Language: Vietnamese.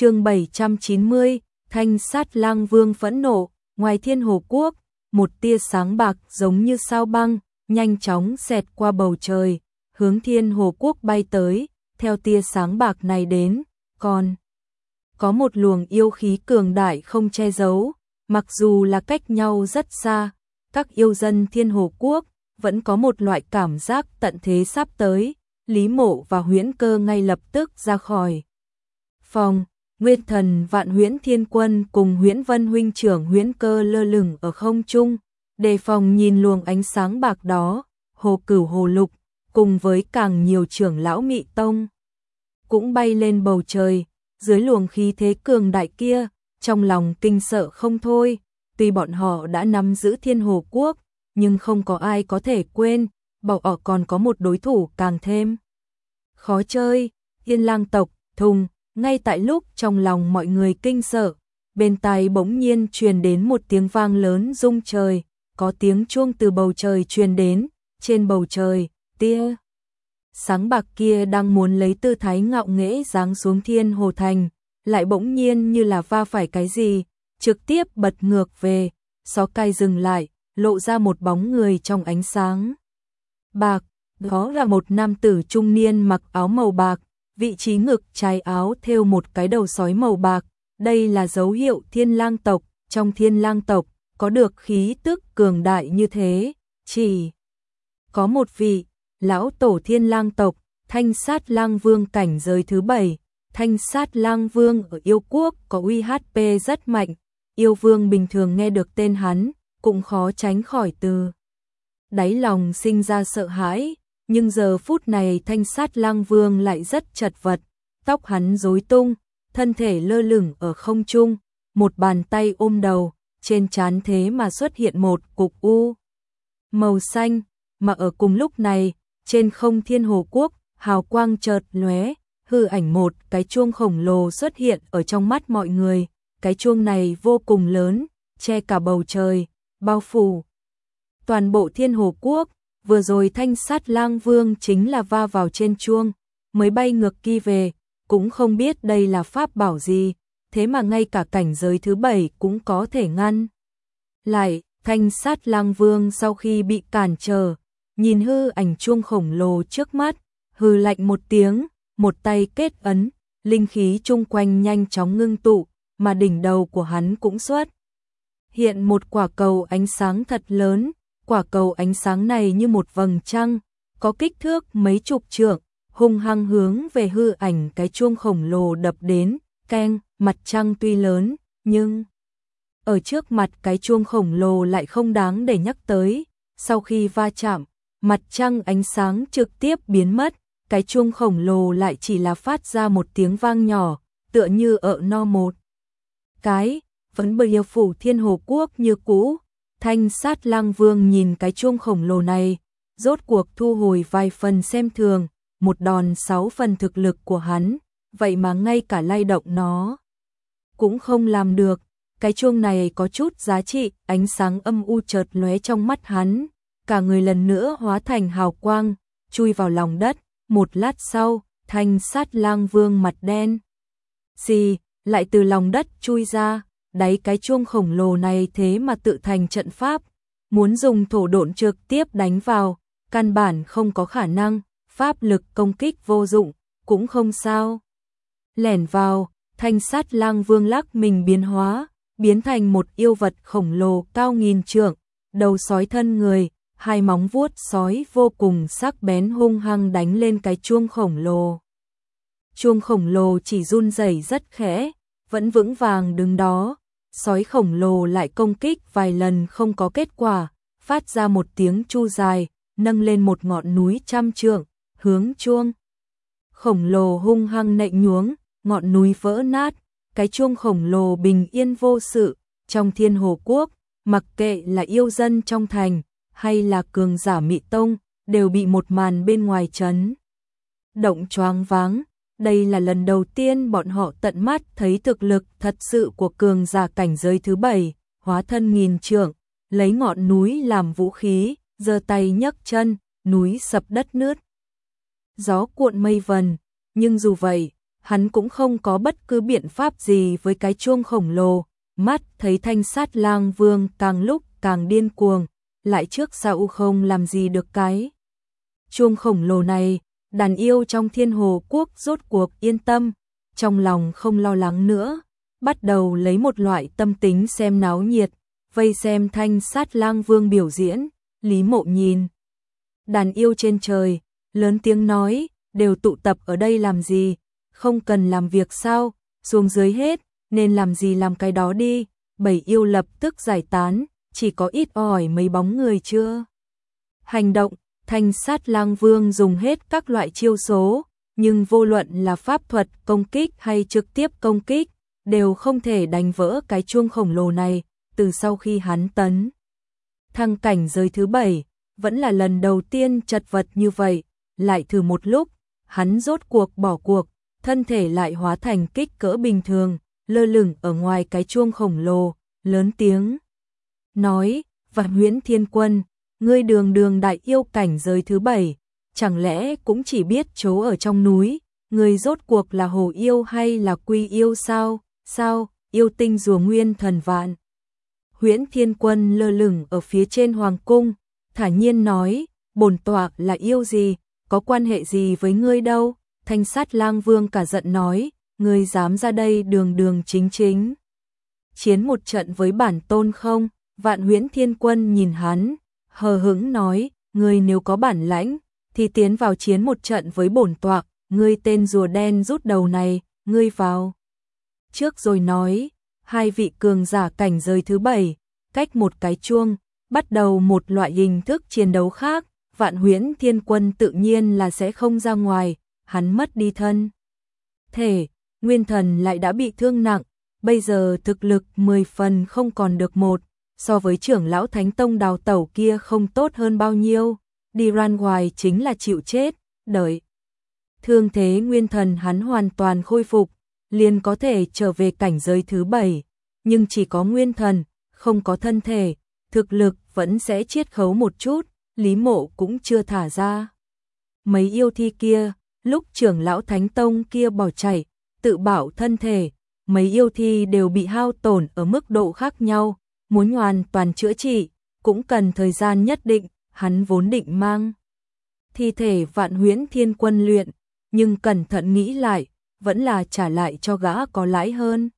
chương 790, thanh sát lang vương phẫn nộ, ngoài thiên hồ quốc, một tia sáng bạc giống như sao băng, nhanh chóng xẹt qua bầu trời, hướng thiên hồ quốc bay tới, theo tia sáng bạc này đến, còn có một luồng yêu khí cường đại không che giấu, mặc dù là cách nhau rất xa, các yêu dân thiên hồ quốc vẫn có một loại cảm giác tận thế sắp tới, Lý Mộ và Huyễn Cơ ngay lập tức ra khỏi phòng, Nguyên Thần Vạn Huyễn Thiên Quân cùng Huyễn Vân huynh trưởng Huyễn Cơ lơ lửng ở không trung, đề phòng nhìn luồng ánh sáng bạc đó, Hồ Cửu Hồ Lục cùng với càng nhiều trưởng lão Mị Tông. Cũng bay lên bầu trời, dưới luồng khí thế cường đại kia, trong lòng kinh sợ không thôi, tuy bọn họ đã nắm giữ Thiên Hồ Quốc, nhưng không có ai có thể quên, bảo ở còn có một đối thủ càng thêm. Khó chơi, Yên Lang tộc, Thùng, ngay tại lúc trong lòng mọi người kinh sợ, bên tai bỗng nhiên truyền đến một tiếng vang lớn rung trời, có tiếng chuông từ bầu trời truyền đến, trên bầu trời, tia sáng bạc kia đang muốn lấy tư thái ngạo nghễ giáng xuống thiên hồ thành, lại bỗng nhiên như là va phải cái gì, trực tiếp bật ngược về, gió cai dừng lại, lộ ra một bóng người trong ánh sáng. Bạc, đó là một nam tử trung niên mặc áo màu bạc, vị trí ngực trái áo thêu một cái đầu sói màu bạc, đây là dấu hiệu thiên lang tộc, trong thiên lang tộc, có được khí tức cường đại như thế, chỉ có một vị, lão tổ thiên lang tộc, thanh sát lang vương cảnh giới thứ bảy, thanh sát lang vương ở yêu quốc có uy HP rất mạnh, yêu vương bình thường nghe được tên hắn, cũng khó tránh khỏi từ. Đáy lòng sinh ra sợ hãi, nhưng giờ phút này thanh sát lang vương lại rất chật vật, tóc hắn rối tung, thân thể lơ lửng ở không trung, một bàn tay ôm đầu, trên trán thế mà xuất hiện một cục u. Màu xanh, mà ở cùng lúc này, trên không thiên hồ quốc, hào quang chợt lóe, hư ảnh một cái chuông khổng lồ xuất hiện ở trong mắt mọi người, cái chuông này vô cùng lớn, che cả bầu trời, bao phủ toàn bộ thiên hồ quốc, vừa rồi thanh sát lang vương chính là va vào trên chuông, mới bay ngược kỳ về, cũng không biết đây là pháp bảo gì, thế mà ngay cả cảnh giới thứ bảy cũng có thể ngăn. Lại, thanh sát lang vương sau khi bị cản trở, nhìn hư ảnh chuông khổng lồ trước mắt, hư lạnh một tiếng, một tay kết ấn, linh khí chung quanh nhanh chóng ngưng tụ, mà đỉnh đầu của hắn cũng xuất. Hiện một quả cầu ánh sáng thật lớn, quả cầu ánh sáng này như một vầng trăng, có kích thước mấy chục trượng, hung hăng hướng về hư ảnh cái chuông khổng lồ đập đến, keng, mặt trăng tuy lớn, nhưng ở trước mặt cái chuông khổng lồ lại không đáng để nhắc tới, sau khi va chạm, mặt trăng ánh sáng trực tiếp biến mất, cái chuông khổng lồ lại chỉ là phát ra một tiếng vang nhỏ, tựa như ở no một. Cái, vẫn bờ yêu phủ thiên hồ quốc như cũ, Thanh sát lang vương nhìn cái chuông khổng lồ này, rốt cuộc thu hồi vài phần xem thường, một đòn sáu phần thực lực của hắn, vậy mà ngay cả lay động nó cũng không làm được. Cái chuông này có chút giá trị, ánh sáng âm u chợt lóe trong mắt hắn, cả người lần nữa hóa thành hào quang, chui vào lòng đất, một lát sau, thanh sát lang vương mặt đen. Xì, lại từ lòng đất chui ra, đáy cái chuông khổng lồ này thế mà tự thành trận pháp, muốn dùng thổ độn trực tiếp đánh vào, căn bản không có khả năng, pháp lực công kích vô dụng, cũng không sao. Lẻn vào, thanh sát lang vương lắc mình biến hóa, biến thành một yêu vật khổng lồ cao nghìn trượng, đầu sói thân người, hai móng vuốt sói vô cùng sắc bén hung hăng đánh lên cái chuông khổng lồ. Chuông khổng lồ chỉ run rẩy rất khẽ, vẫn vững vàng đứng đó, sói khổng lồ lại công kích vài lần không có kết quả, phát ra một tiếng chu dài, nâng lên một ngọn núi trăm trượng, hướng chuông. Khổng lồ hung hăng nện nhuống, ngọn núi vỡ nát, cái chuông khổng lồ bình yên vô sự, trong thiên hồ quốc, mặc kệ là yêu dân trong thành, hay là cường giả mị tông, đều bị một màn bên ngoài chấn. Động choáng váng, đây là lần đầu tiên bọn họ tận mắt thấy thực lực thật sự của cường giả cảnh giới thứ bảy, hóa thân nghìn trượng, lấy ngọn núi làm vũ khí, giơ tay nhấc chân, núi sập đất nứt. Gió cuộn mây vần, nhưng dù vậy, hắn cũng không có bất cứ biện pháp gì với cái chuông khổng lồ, mắt thấy thanh sát lang vương càng lúc càng điên cuồng, lại trước sau không làm gì được cái. Chuông khổng lồ này, đàn yêu trong thiên hồ quốc rốt cuộc yên tâm, trong lòng không lo lắng nữa, bắt đầu lấy một loại tâm tính xem náo nhiệt, vây xem thanh sát lang vương biểu diễn, Lý Mộ nhìn. Đàn yêu trên trời, lớn tiếng nói, đều tụ tập ở đây làm gì, không cần làm việc sao, xuống dưới hết, nên làm gì làm cái đó đi, bảy yêu lập tức giải tán, chỉ có ít ỏi mấy bóng người chưa. Hành động, thanh sát lang vương dùng hết các loại chiêu số, nhưng vô luận là pháp thuật công kích hay trực tiếp công kích, đều không thể đánh vỡ cái chuông khổng lồ này, từ sau khi hắn tấn. Thăng cảnh giới thứ bảy, vẫn là lần đầu tiên chật vật như vậy, lại thử một lúc, hắn rốt cuộc bỏ cuộc, thân thể lại hóa thành kích cỡ bình thường, lơ lửng ở ngoài cái chuông khổng lồ, lớn tiếng. Nói, và huyễn thiên quân, ngươi đường đường đại yêu cảnh giới thứ bảy, chẳng lẽ cũng chỉ biết chỗ ở trong núi, ngươi rốt cuộc là hồ yêu hay là quy yêu sao, sao, yêu tinh rùa nguyên thần vạn. Huyễn thiên quân lơ lửng ở phía trên hoàng cung, thả nhiên nói, bổn tọa là yêu gì, có quan hệ gì với ngươi đâu, thanh sát lang vương cả giận nói, ngươi dám ra đây đường đường chính chính. Chiến một trận với bản tôn không, vạn huyễn thiên quân nhìn hắn, hờ hững nói, ngươi nếu có bản lãnh, thì tiến vào chiến một trận với bổn tọa, ngươi tên rùa đen rút đầu này, ngươi vào. Trước rồi nói, hai vị cường giả cảnh giới thứ bảy, cách một cái chuông, bắt đầu một loại hình thức chiến đấu khác, vạn huyễn thiên quân tự nhiên là sẽ không ra ngoài, hắn mất đi thân. Thể, nguyên thần lại đã bị thương nặng, bây giờ thực lực 10 phần không còn được một, so với trưởng lão Thánh Tông đào tẩu kia không tốt hơn bao nhiêu, đi ran ngoài chính là chịu chết, đợi. Thương thế nguyên thần hắn hoàn toàn khôi phục, liền có thể trở về cảnh giới thứ bảy, nhưng chỉ có nguyên thần, không có thân thể, thực lực vẫn sẽ chiết khấu một chút, Lý Mộ cũng chưa thả ra. Mấy yêu thi kia, lúc trưởng lão Thánh Tông kia bỏ chạy, tự bảo thân thể, mấy yêu thi đều bị hao tổn ở mức độ khác nhau, muốn hoàn toàn chữa trị, cũng cần thời gian nhất định, hắn vốn định mang. Thi thể vạn huyễn thiên quân luyện, nhưng cẩn thận nghĩ lại, vẫn là trả lại cho gã có lãi hơn.